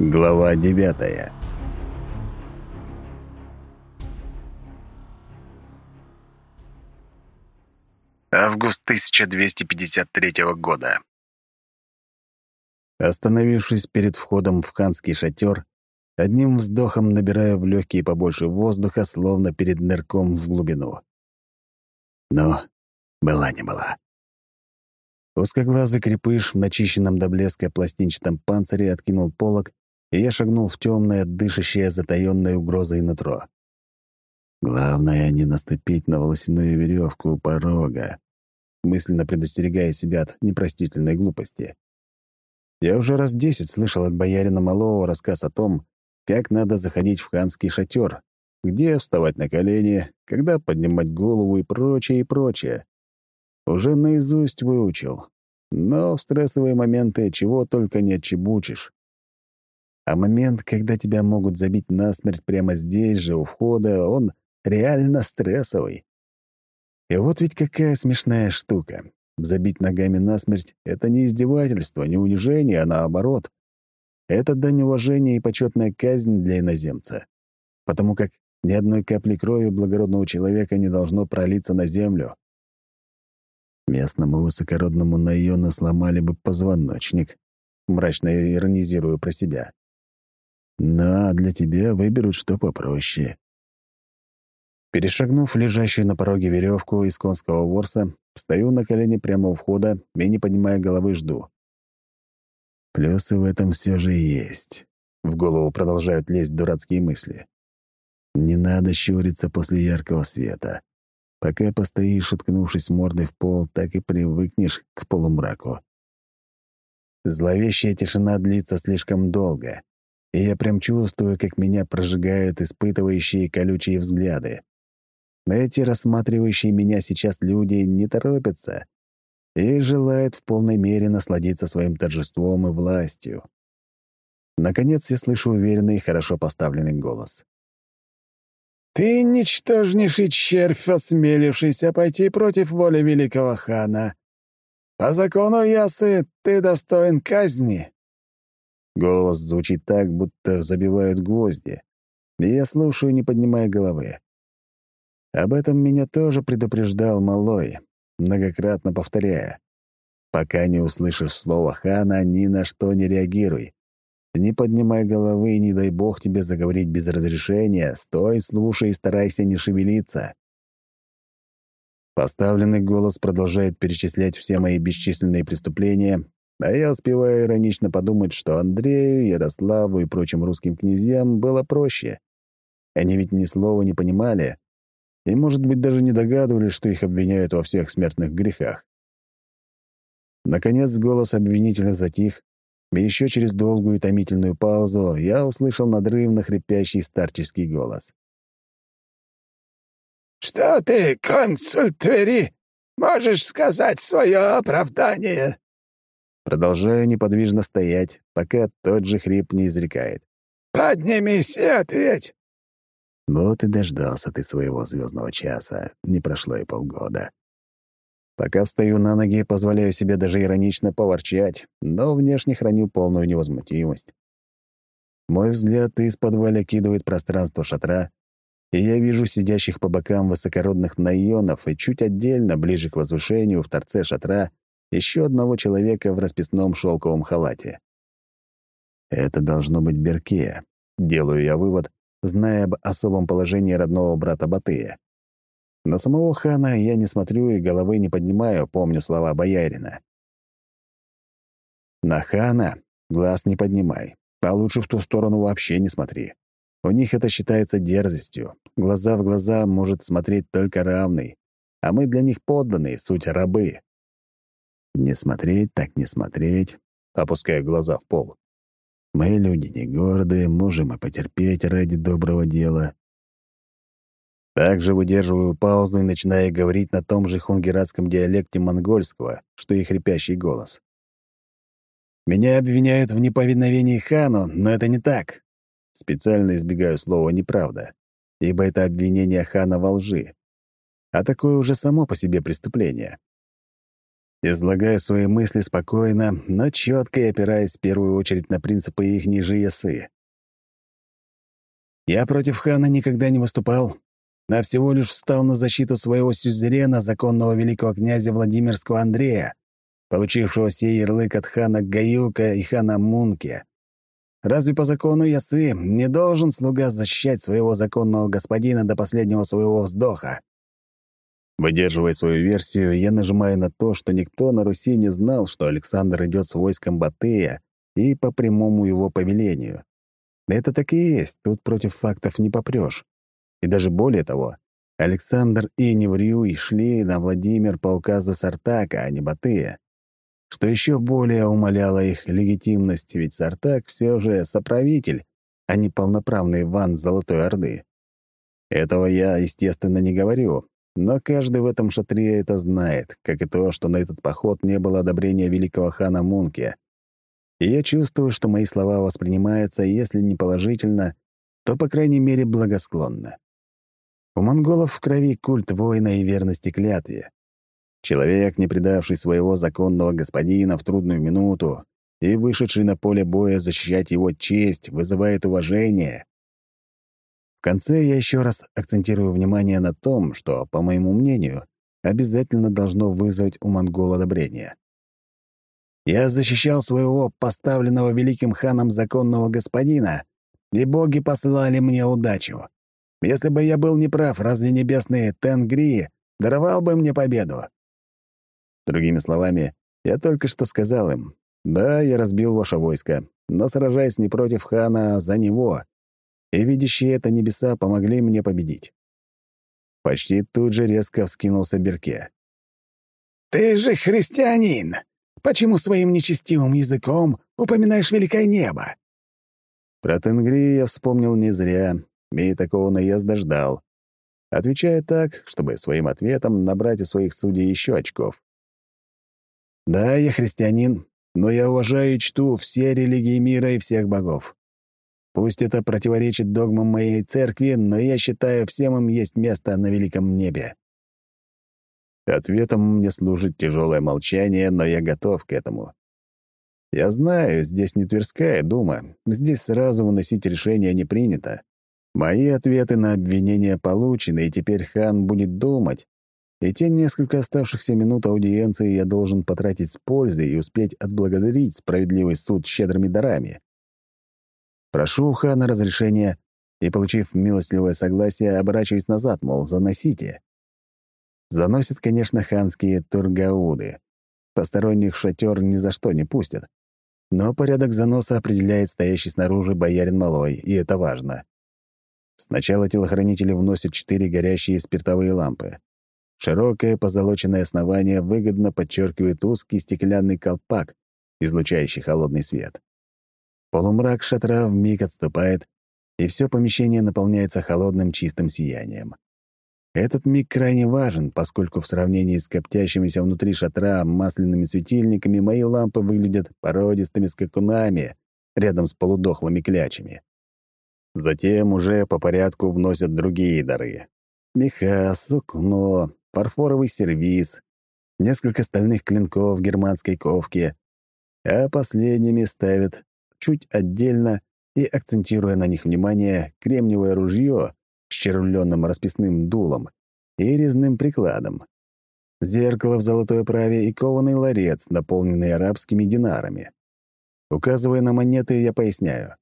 Глава девятая. Август 1253 года. Остановившись перед входом в ханский шатер, одним вздохом набираю в легкие побольше воздуха, словно перед нырком в глубину. Но была не была. Узкоглазый крепыш в начищенном до блеска пластинчатом панцире откинул полог я шагнул в темное, дышащее затаённой угрозой нутро. Главное — не наступить на волосяную веревку у порога, мысленно предостерегая себя от непростительной глупости. Я уже раз десять слышал от боярина Малого рассказ о том, как надо заходить в ханский шатер, где вставать на колени, когда поднимать голову и прочее, и прочее. Уже наизусть выучил. Но в стрессовые моменты чего только не отчебучишь. А момент, когда тебя могут забить насмерть прямо здесь же, у входа, он реально стрессовый. И вот ведь какая смешная штука. Забить ногами насмерть — это не издевательство, не унижение, а наоборот. Это дань уважения и почетная казнь для иноземца. Потому как ни одной капли крови благородного человека не должно пролиться на землю. Местному высокородному Найону сломали бы позвоночник. Мрачно иронизирую про себя. Но для тебя выберут что попроще. Перешагнув лежащую на пороге веревку из конского ворса, стою на колени прямо у входа и, не поднимая головы, жду. Плюсы в этом все же есть. В голову продолжают лезть дурацкие мысли. Не надо щуриться после яркого света. Пока постоишь, уткнувшись мордой в пол, так и привыкнешь к полумраку. Зловещая тишина длится слишком долго и я прям чувствую, как меня прожигают испытывающие колючие взгляды. Эти рассматривающие меня сейчас люди не торопятся и желают в полной мере насладиться своим торжеством и властью. Наконец я слышу уверенный и хорошо поставленный голос. «Ты ничтожнейший червь, осмелившийся пойти против воли великого хана. По закону Ясы ты достоин казни. Голос звучит так, будто забивают гвозди. И я слушаю, не поднимая головы. Об этом меня тоже предупреждал Малой, многократно повторяя. Пока не услышишь слово «хана», ни на что не реагируй. Не поднимай головы, не дай бог тебе заговорить без разрешения. Стой, слушай и старайся не шевелиться. Поставленный голос продолжает перечислять все мои бесчисленные преступления, а я успеваю иронично подумать, что Андрею, Ярославу и прочим русским князьям было проще. Они ведь ни слова не понимали и, может быть, даже не догадывались, что их обвиняют во всех смертных грехах. Наконец голос обвинителя затих, и еще через долгую и томительную паузу я услышал надрывно хрипящий старческий голос. «Что ты, консуль Твери, можешь сказать свое оправдание?» Продолжаю неподвижно стоять, пока тот же хрип не изрекает. «Поднимись и ответь!» Вот и дождался ты своего звездного часа. Не прошло и полгода. Пока встаю на ноги, позволяю себе даже иронично поворчать, но внешне храню полную невозмутимость. Мой взгляд из подвала кидывает пространство шатра, и я вижу сидящих по бокам высокородных наионов и чуть отдельно, ближе к возвышению, в торце шатра, еще одного человека в расписном шелковом халате. Это должно быть Берке, делаю я вывод, зная об особом положении родного брата Батыя. На самого хана я не смотрю и головы не поднимаю, помню слова боярина. На хана глаз не поднимай, а лучше в ту сторону вообще не смотри. У них это считается дерзостью. Глаза в глаза может смотреть только равный, а мы для них подданные, суть рабы. Не смотреть, так не смотреть, опуская глаза в пол. Мы люди не гордые, можем и потерпеть ради доброго дела. Также выдерживаю паузу и начинаю говорить на том же хунгератском диалекте монгольского, что и хрипящий голос. Меня обвиняют в неповиновении хану, но это не так. Специально избегаю слова «неправда», ибо это обвинение хана во лжи. А такое уже само по себе преступление. Излагаю свои мысли спокойно, но четко и опираясь в первую очередь на принципы их ниже Я против хана никогда не выступал, а всего лишь встал на защиту своего сюзерена, законного великого князя Владимирского Андрея, получившего сей ярлык от хана Гаюка и хана Мунке. Разве по закону Ясы не должен слуга защищать своего законного господина до последнего своего вздоха? Выдерживая свою версию, я нажимаю на то, что никто на Руси не знал, что Александр идет с войском Батыя и по прямому его повелению. Это так и есть, тут против фактов не попрешь. И даже более того, Александр и Неврюй шли на Владимир по указу Сартака, а не Батыя. Что еще более умаляло их легитимность, ведь Сартак все же соправитель, а не полноправный ван Золотой Орды. Этого я, естественно, не говорю, но каждый в этом шатре это знает, как и то, что на этот поход не было одобрения великого хана Мунки. И я чувствую, что мои слова воспринимаются, если не положительно, то, по крайней мере, благосклонно. У монголов в крови культ воина и верности клятве. Человек, не предавший своего законного господина в трудную минуту и вышедший на поле боя защищать его честь, вызывает уважение. В конце я еще раз акцентирую внимание на том, что, по моему мнению, обязательно должно вызвать у монгола одобрение. Я защищал своего поставленного великим ханом законного господина, и боги послали мне удачу. Если бы я был неправ, разве небесный Тенгри даровал бы мне победу? Другими словами, я только что сказал им, да, я разбил ваше войско, но сражаясь не против хана, а за него, и видящие это небеса помогли мне победить. Почти тут же резко вскинулся Берке. «Ты же христианин! Почему своим нечестивым языком упоминаешь великое небо?» Про Тенгри я вспомнил не зря, и такого наезда ждал. Отвечая так, чтобы своим ответом набрать у своих судей еще очков. Да, я христианин, но я уважаю и чту все религии мира и всех богов. Пусть это противоречит догмам моей церкви, но я считаю, всем им есть место на великом небе. Ответом мне служит тяжелое молчание, но я готов к этому. Я знаю, здесь не Тверская дума, здесь сразу выносить решение не принято. Мои ответы на обвинения получены, и теперь хан будет думать, и те несколько оставшихся минут аудиенции я должен потратить с пользой и успеть отблагодарить справедливый суд щедрыми дарами. Прошу у хана разрешения и, получив милостливое согласие, оборачиваюсь назад, мол, заносите. Заносят, конечно, ханские тургауды. Посторонних шатер ни за что не пустят. Но порядок заноса определяет стоящий снаружи боярин Малой, и это важно. Сначала телохранители вносят четыре горящие спиртовые лампы. Широкое позолоченное основание выгодно подчеркивает узкий стеклянный колпак, излучающий холодный свет. Полумрак шатра вмиг отступает, и все помещение наполняется холодным чистым сиянием. Этот миг крайне важен, поскольку в сравнении с коптящимися внутри шатра масляными светильниками мои лампы выглядят породистыми скакунами рядом с полудохлыми клячами. Затем уже по порядку вносят другие дары. Меха, сукно, фарфоровый сервиз, несколько стальных клинков германской ковки, а последними ставят чуть отдельно и, акцентируя на них внимание, кремниевое ружье с червленным расписным дулом и резным прикладом, зеркало в золотой оправе и кованый ларец, наполненный арабскими динарами. Указывая на монеты, я поясняю.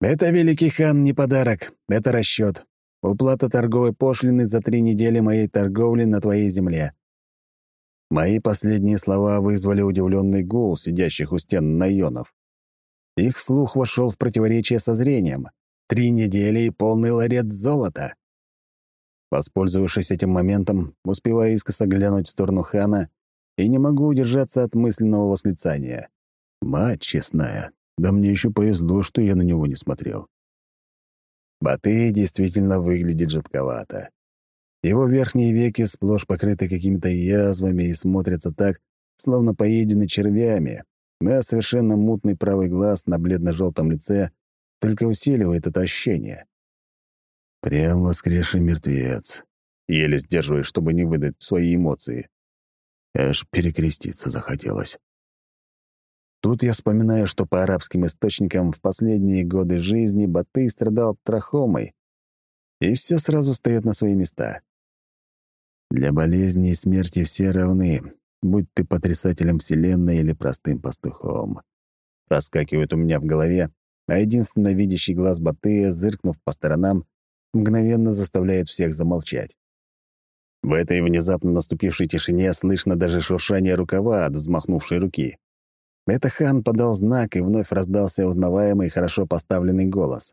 «Это, великий хан, не подарок, это расчет. Уплата торговой пошлины за три недели моей торговли на твоей земле». Мои последние слова вызвали удивленный гул сидящих у стен наёнов. Их слух вошел в противоречие со зрением. Три недели и полный ларец золота. Воспользовавшись этим моментом, успеваю искоса глянуть в сторону хана и не могу удержаться от мысленного восклицания. «Мать честная, да мне еще повезло, что я на него не смотрел». Батый действительно выглядит жутковато. Его верхние веки сплошь покрыты какими-то язвами и смотрятся так, словно поедены червями, а совершенно мутный правый глаз на бледно-желтом лице только усиливает это ощущение. Прям воскресший мертвец. Еле сдерживая, чтобы не выдать свои эмоции. Аж перекреститься захотелось. Тут я вспоминаю, что по арабским источникам в последние годы жизни Батый страдал трахомой, и все сразу встает на свои места. Для болезни и смерти все равны, будь ты потрясателем Вселенной или простым пастухом. Раскакивает у меня в голове, а единственно видящий глаз Батыя, зыркнув по сторонам, мгновенно заставляет всех замолчать. В этой внезапно наступившей тишине слышно даже шуршание рукава от взмахнувшей руки. Это хан подал знак, и вновь раздался узнаваемый, хорошо поставленный голос.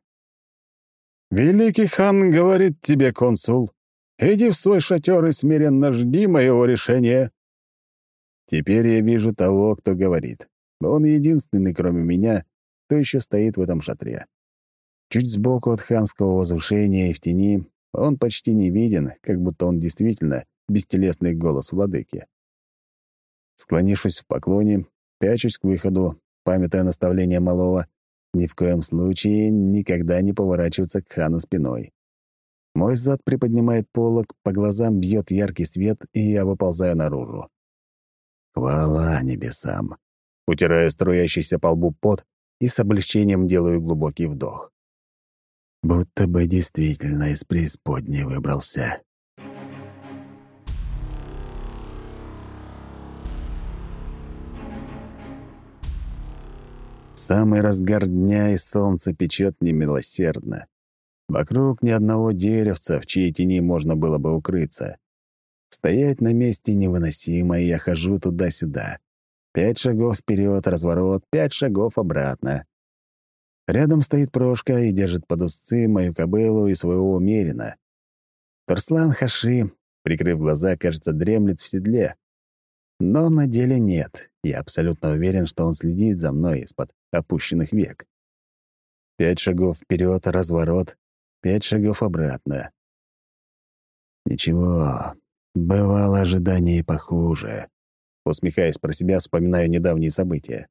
«Великий хан говорит тебе, консул, иди в свой шатер и смиренно жди моего решения». Теперь я вижу того, кто говорит. Он единственный, кроме меня, кто еще стоит в этом шатре. Чуть сбоку от ханского возвышения и в тени он почти не виден, как будто он действительно бестелесный голос владыки. Склонившись в поклоне, Пячусь к выходу, памятая наставление малого, ни в коем случае никогда не поворачиваться к хану спиной. Мой зад приподнимает полог, по глазам бьет яркий свет, и я выползаю наружу. Хвала небесам! Утираю струящийся по лбу пот и с облегчением делаю глубокий вдох. Будто бы действительно из преисподней выбрался. Самый разгар дня, и солнце печет немилосердно. Вокруг ни одного деревца, в чьей тени можно было бы укрыться. Стоять на месте невыносимо, и я хожу туда-сюда. Пять шагов вперед, разворот, пять шагов обратно. Рядом стоит Прошка и держит под узцы мою кобылу и своего умерина. Турслан Хаши, прикрыв глаза, кажется, дремлет в седле. Но на деле нет. Я абсолютно уверен, что он следит за мной из-под опущенных век. Пять шагов вперед, разворот, пять шагов обратно. Ничего, бывало ожидание и похуже. Усмехаясь про себя, вспоминаю недавние события.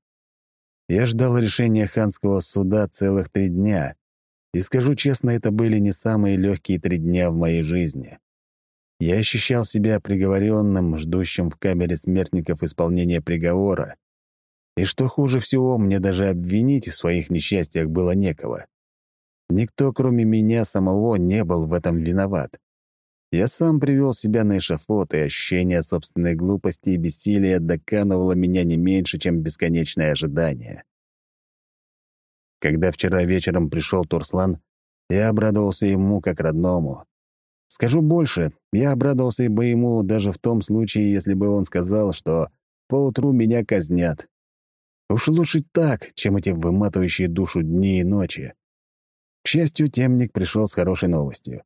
Я ждал решения ханского суда целых три дня, и скажу честно, это были не самые легкие три дня в моей жизни. Я ощущал себя приговоренным, ждущим в камере смертников исполнения приговора. И что хуже всего, мне даже обвинить в своих несчастьях было некого. Никто, кроме меня самого, не был в этом виноват. Я сам привел себя на эшафот, и ощущение собственной глупости и бессилия доканывало меня не меньше, чем бесконечное ожидание. Когда вчера вечером пришел Турслан, я обрадовался ему как родному. Скажу больше, я обрадовался бы ему даже в том случае, если бы он сказал, что поутру меня казнят. Уж лучше так, чем эти выматывающие душу дни и ночи. К счастью, темник пришел с хорошей новостью.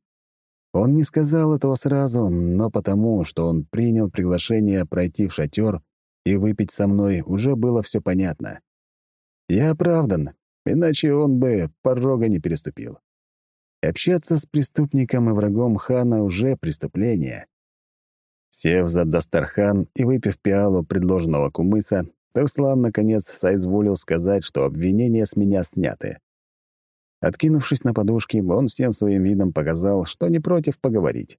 Он не сказал этого сразу, но потому, что он принял приглашение пройти в шатер и выпить со мной, уже было все понятно. Я оправдан, иначе он бы порога не переступил. Общаться с преступником и врагом хана уже преступление. Сев за Дастархан и выпив пиалу предложенного кумыса, Тарслан, наконец, соизволил сказать, что обвинения с меня сняты. Откинувшись на подушки, он всем своим видом показал, что не против поговорить.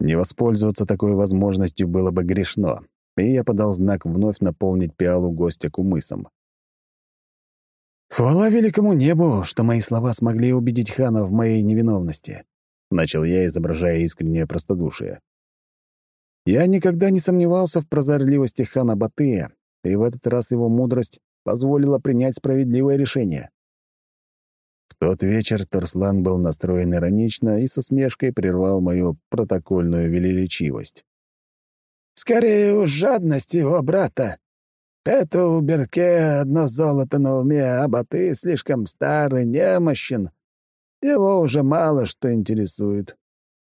Не воспользоваться такой возможностью было бы грешно, и я подал знак вновь наполнить пиалу гостя кумысом. «Хвала великому небу, что мои слова смогли убедить хана в моей невиновности», — начал я, изображая искреннее простодушие. Я никогда не сомневался в прозорливости хана Батыя, и в этот раз его мудрость позволила принять справедливое решение. Тот вечер Торслан был настроен иронично и со смешкой прервал мою протокольную величивость. «Скорее уж жадность его брата. Это у Берке одно золото на уме, а Баты слишком старый, немощен. Его уже мало что интересует».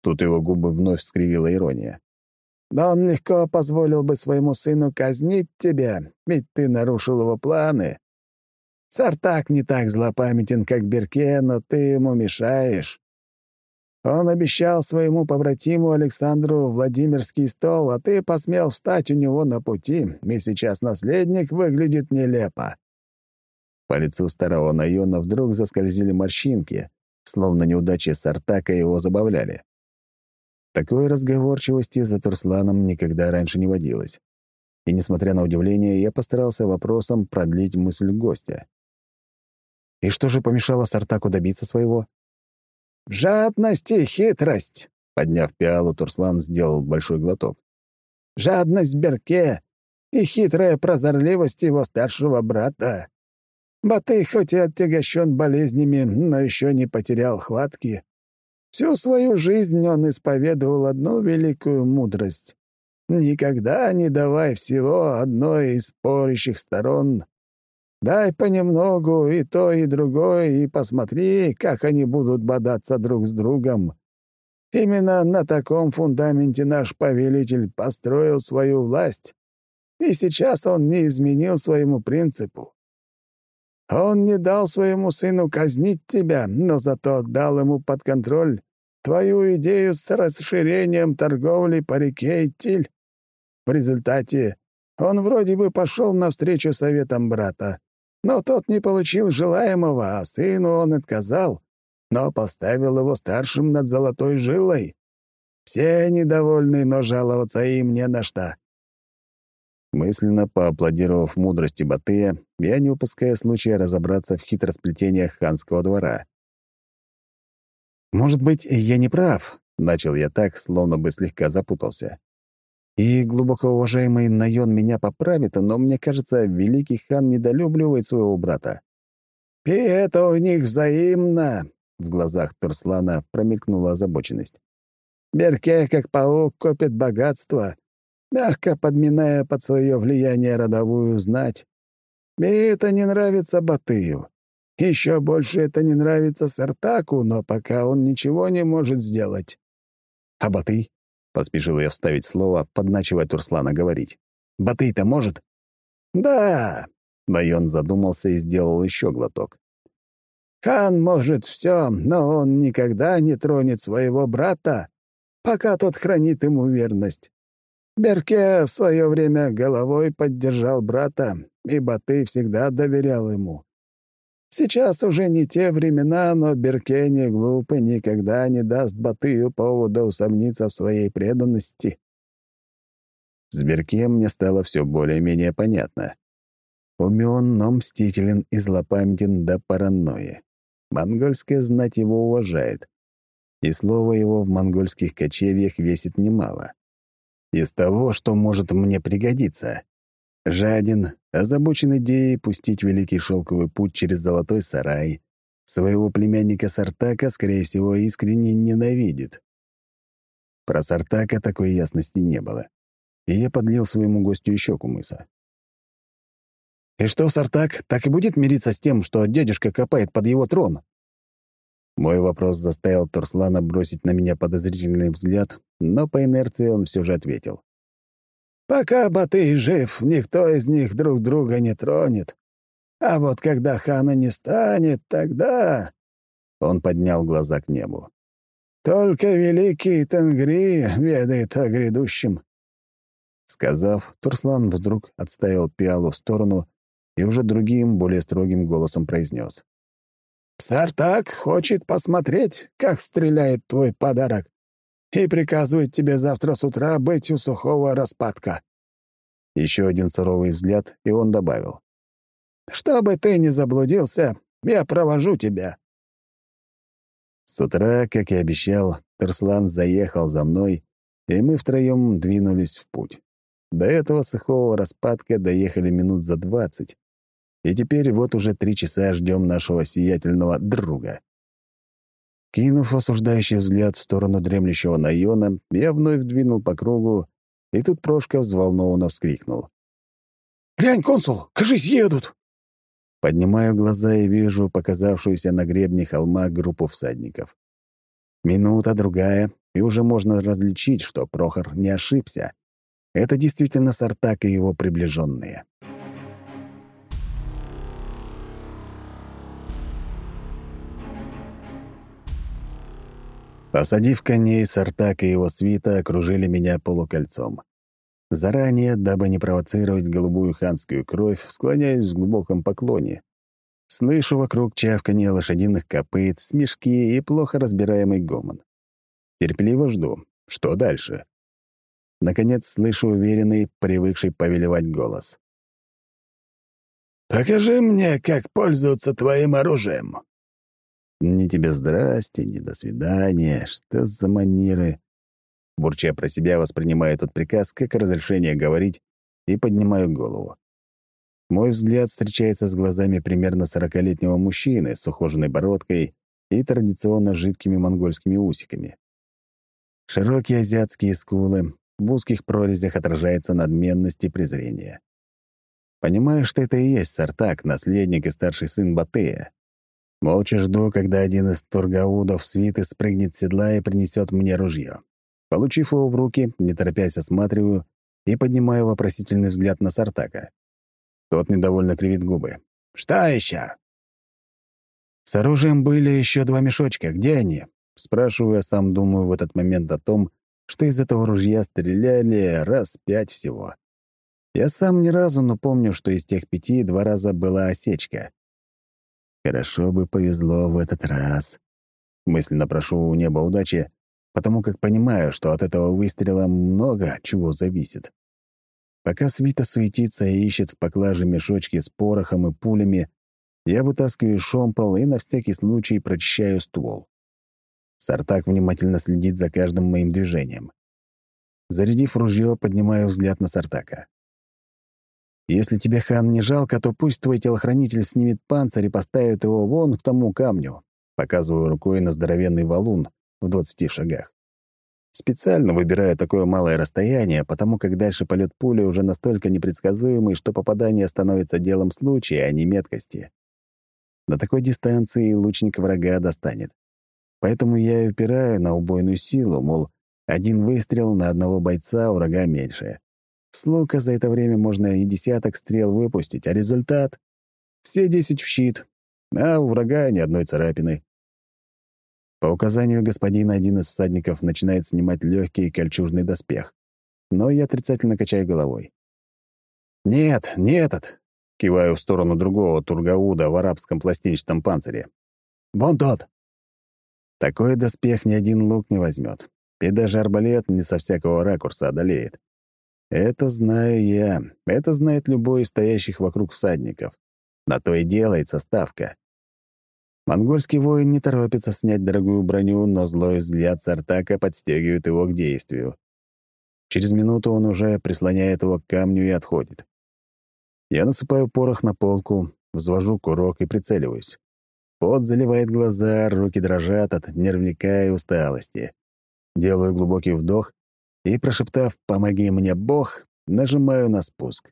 Тут его губы вновь скривила ирония. «Да он легко позволил бы своему сыну казнить тебя, ведь ты нарушил его планы. Сартак не так злопамятен, как Берке, но ты ему мешаешь. Он обещал своему побратиму Александру Владимирский стол, а ты посмел встать у него на пути, и сейчас наследник выглядит нелепо». По лицу старого Найона вдруг заскользили морщинки, словно неудачи Сартака его забавляли. Такой разговорчивости за Турсланом никогда раньше не водилось. И, несмотря на удивление, я постарался вопросом продлить мысль гостя. И что же помешало Сартаку добиться своего? «Жадность и хитрость!» Подняв пиалу, Турслан сделал большой глоток. «Жадность Берке и хитрая прозорливость его старшего брата. Батый хоть и оттягощен болезнями, но еще не потерял хватки. Всю свою жизнь он исповедовал одну великую мудрость. Никогда не давай всего одной из спорящих сторон. Дай понемногу и то, и другое, и посмотри, как они будут бодаться друг с другом. Именно на таком фундаменте наш повелитель построил свою власть, и сейчас он не изменил своему принципу. Он не дал своему сыну казнить тебя, но зато дал ему под контроль твою идею с расширением торговли по реке Итиль. В результате он вроде бы пошел навстречу советам брата, но тот не получил желаемого, а сыну он отказал, но поставил его старшим над золотой жилой. Все недовольны, но жаловаться им не на что. Мысленно поаплодировав мудрости Батыя, я не упуская случая разобраться в хитросплетениях ханского двора. «Может быть, я не прав», — начал я так, словно бы слегка запутался. «И глубоко уважаемый Найон меня поправит, но мне кажется, великий хан недолюбливает своего брата». «И это у них взаимно», — в глазах Турслана промелькнула озабоченность. «Берке, как паук, копит богатство, мягко подминая под свое влияние родовую знать. И это не нравится Батыю. Еще больше это не нравится Сартаку, но пока он ничего не может сделать. «А Батый?» — поспешил я вставить слово, подначивая Турслана говорить. «Батый-то может?» «Да!» — Байон задумался и сделал еще глоток. «Хан может все, но он никогда не тронет своего брата, пока тот хранит ему верность. Берке в свое время головой поддержал брата, и Баты всегда доверял ему. Сейчас уже не те времена, но Берке не глупый никогда не даст Батыю повода усомниться в своей преданности. С Берке мне стало все более-менее понятно. Умен, но мстителен и злопамятен до паранойи. Монгольская знать его уважает. И слово его в монгольских кочевьях весит немало из того, что может мне пригодиться. Жадин, озабочен идеей пустить Великий Шелковый путь через Золотой Сарай, своего племянника Сартака, скорее всего, искренне ненавидит. Про Сартака такой ясности не было, и я подлил своему гостю еще кумыса. «И что, Сартак так и будет мириться с тем, что дядюшка копает под его трон?» Мой вопрос заставил Турслана бросить на меня подозрительный взгляд, но по инерции он все же ответил. «Пока Батый жив, никто из них друг друга не тронет. А вот когда хана не станет, тогда...» Он поднял глаза к небу. «Только великий Тенгри ведает о грядущем». Сказав, Турслан вдруг отставил пиалу в сторону и уже другим, более строгим голосом произнес. Сартак хочет посмотреть, как стреляет твой подарок, и приказывает тебе завтра с утра быть у сухого распадка». Еще один суровый взгляд, и он добавил. «Чтобы ты не заблудился, я провожу тебя». С утра, как и обещал, Терслан заехал за мной, и мы втроем двинулись в путь. До этого сухого распадка доехали минут за двадцать, и теперь вот уже три часа ждем нашего сиятельного друга. Кинув осуждающий взгляд в сторону дремлющего Найона, я вновь двинул по кругу, и тут Прошка взволнованно вскрикнул. «Глянь, консул, кажись, едут!» Поднимаю глаза и вижу показавшуюся на гребне холма группу всадников. Минута, другая, и уже можно различить, что Прохор не ошибся. Это действительно Сартак и его приближенные. Посадив коней, Сартак и его свита окружили меня полукольцом. Заранее, дабы не провоцировать голубую ханскую кровь, склоняюсь в глубоком поклоне. Слышу вокруг чавканье лошадиных копыт, смешки и плохо разбираемый гомон. Терпеливо жду, Что дальше? Наконец слышу уверенный, привыкший повелевать голос. «Покажи мне, как пользоваться твоим оружием». «Ни тебе здрасте, ни до свидания. Что за манеры?» Бурча про себя, воспринимаю этот приказ как разрешение говорить и поднимаю голову. Мой взгляд встречается с глазами примерно сорокалетнего мужчины с ухоженной бородкой и традиционно жидкими монгольскими усиками. Широкие азиатские скулы, в узких прорезях отражается надменность и презрение. Понимаю, что это и есть Сартак, наследник и старший сын Батыя. Молча жду, когда один из тургаудов свиты спрыгнет с седла и принесет мне ружье. Получив его в руки, не торопясь осматриваю и поднимаю вопросительный взгляд на Сартака. Тот недовольно кривит губы. «Что еще?» «С оружием были еще два мешочка. Где они?» Спрашиваю, а сам думаю в этот момент о том, что из этого ружья стреляли раз пять всего. Я сам ни разу, но помню, что из тех пяти два раза была осечка. Хорошо бы повезло в этот раз. Мысленно прошу у неба удачи, потому как понимаю, что от этого выстрела много чего зависит. Пока Свита суетится и ищет в поклаже мешочки с порохом и пулями, я вытаскиваю шомпол и на всякий случай прочищаю ствол. Сартак внимательно следит за каждым моим движением. Зарядив ружье, поднимаю взгляд на Сартака. «Если тебе, хан, не жалко, то пусть твой телохранитель снимет панцирь и поставит его вон к тому камню», показываю рукой на здоровенный валун в двадцати шагах. Специально выбираю такое малое расстояние, потому как дальше полет пули уже настолько непредсказуемый, что попадание становится делом случая, а не меткости. На такой дистанции лучник врага достанет. Поэтому я и упираю на убойную силу, мол, один выстрел на одного бойца врага меньше. С лука за это время можно и десяток стрел выпустить, а результат — все десять в щит, а у врага ни одной царапины. По указанию господина один из всадников начинает снимать легкий кольчужный доспех, но я отрицательно качаю головой. «Нет, не этот!» — киваю в сторону другого Тургауда в арабском пластинчатом панцире. «Вон тот!» Такой доспех ни один лук не возьмет, и даже арбалет не со всякого ракурса одолеет. Это знаю я, это знает любой из стоящих вокруг всадников. На то и делается ставка. Монгольский воин не торопится снять дорогую броню, но злой взгляд Сартака подстегивает его к действию. Через минуту он уже прислоняет его к камню и отходит. Я насыпаю порох на полку, взвожу курок и прицеливаюсь. Пот заливает глаза, руки дрожат от нервника и усталости. Делаю глубокий вдох и, прошептав «Помоги мне, Бог», нажимаю на спуск.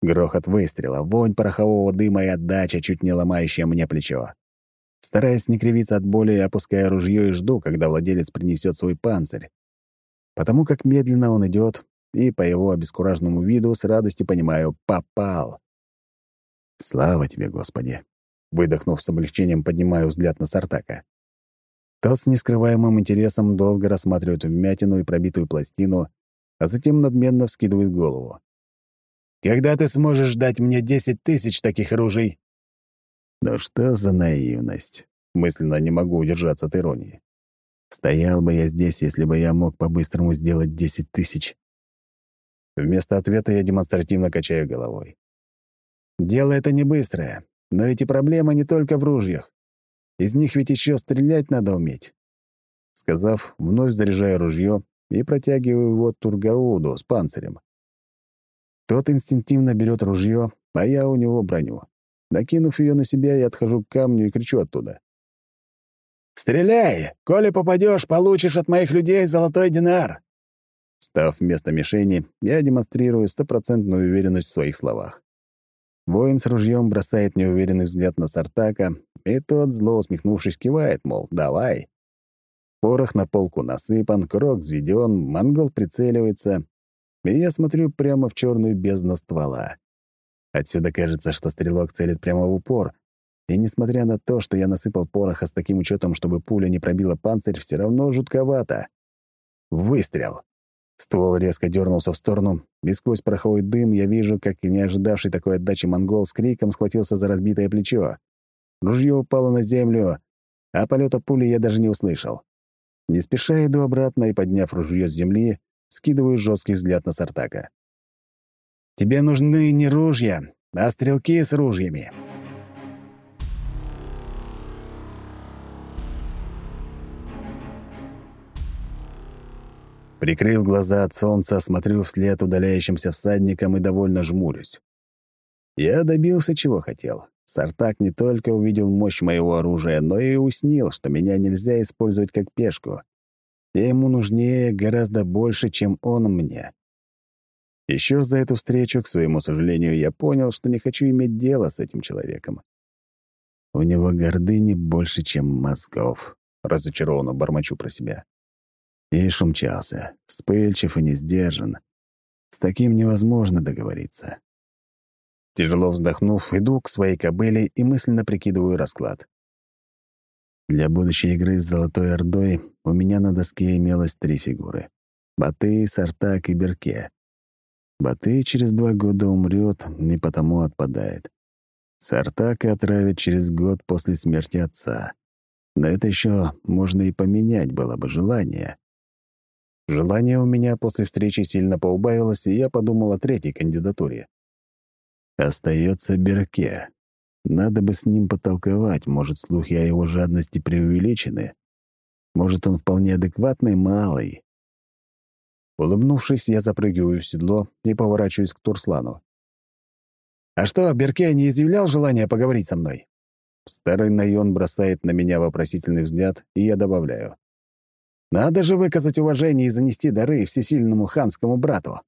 Грохот выстрела, вонь порохового дыма и отдача, чуть не ломающая мне плечо. Стараясь не кривиться от боли, опускаю ружье и жду, когда владелец принесет свой панцирь. Потому как медленно он идет, и по его обескураженному виду с радостью понимаю — попал. Слава тебе, Господи! Выдохнув с облегчением, поднимаю взгляд на Сартака. Тот с нескрываемым интересом долго рассматривает вмятину и пробитую пластину, а затем надменно вскидывает голову. «Когда ты сможешь дать мне десять тысяч таких ружей?» Да что за наивность? Мысленно не могу удержаться от иронии. Стоял бы я здесь, если бы я мог по-быстрому сделать десять тысяч. Вместо ответа я демонстративно качаю головой. Дело это не быстрое, но эти проблемы не только в ружьях. Из них ведь еще стрелять надо уметь. Сказав, вновь заряжаю ружье и протягиваю его Тургауду с панцирем. Тот инстинктивно берет ружье, а я у него броню. Накинув ее на себя, я отхожу к камню и кричу оттуда. «Стреляй! Коли попадешь, получишь от моих людей золотой динар!» Став вместо мишени, я демонстрирую стопроцентную уверенность в своих словах. Воин с ружьем бросает неуверенный взгляд на Сартака, и тот, зло усмехнувшись, кивает, мол, давай. Порох на полку насыпан, крок взведен, монгол прицеливается, и я смотрю прямо в черную бездну ствола. Отсюда кажется, что стрелок целит прямо в упор, и несмотря на то, что я насыпал пороха с таким учетом, чтобы пуля не пробила панцирь, все равно жутковато. Выстрел. Ствол резко дернулся в сторону, и сквозь пороховой дым я вижу, как не ожидавший такой отдачи монгол с криком схватился за разбитое плечо. Ружье упало на землю, а полета пули я даже не услышал. Не спеша иду обратно и, подняв ружье с земли, скидываю жесткий взгляд на Сартака. «Тебе нужны не ружья, а стрелки с ружьями». Прикрыв глаза от солнца, смотрю вслед удаляющимся всадникам и довольно жмурюсь. Я добился, чего хотел. Сартак не только увидел мощь моего оружия, но и уснил, что меня нельзя использовать как пешку. Я ему нужнее гораздо больше, чем он мне. Еще за эту встречу, к своему сожалению, я понял, что не хочу иметь дело с этим человеком. У него гордыни больше, чем мозгов, разочарованно бормочу про себя. Ишь умчался, вспыльчив и не сдержан. С таким невозможно договориться. Тяжело вздохнув, иду к своей кобыле и мысленно прикидываю расклад. Для будущей игры с Золотой Ордой у меня на доске имелось три фигуры — Баты, Сартак и Берке. Баты через два года умрет, не потому отпадает. Сартак отравит через год после смерти отца. Но это еще можно и поменять было бы желание. Желание у меня после встречи сильно поубавилось, и я подумал о третьей кандидатуре. Остается Берке. Надо бы с ним потолковать, может, слухи о его жадности преувеличены. Может, он вполне адекватный малый. Улыбнувшись, я запрыгиваю в седло и поворачиваюсь к Турслану. «А что, Берке не изъявлял желания поговорить со мной?» Старый Найон бросает на меня вопросительный взгляд, и я добавляю. «Надо же выказать уважение и занести дары всесильному ханскому брату».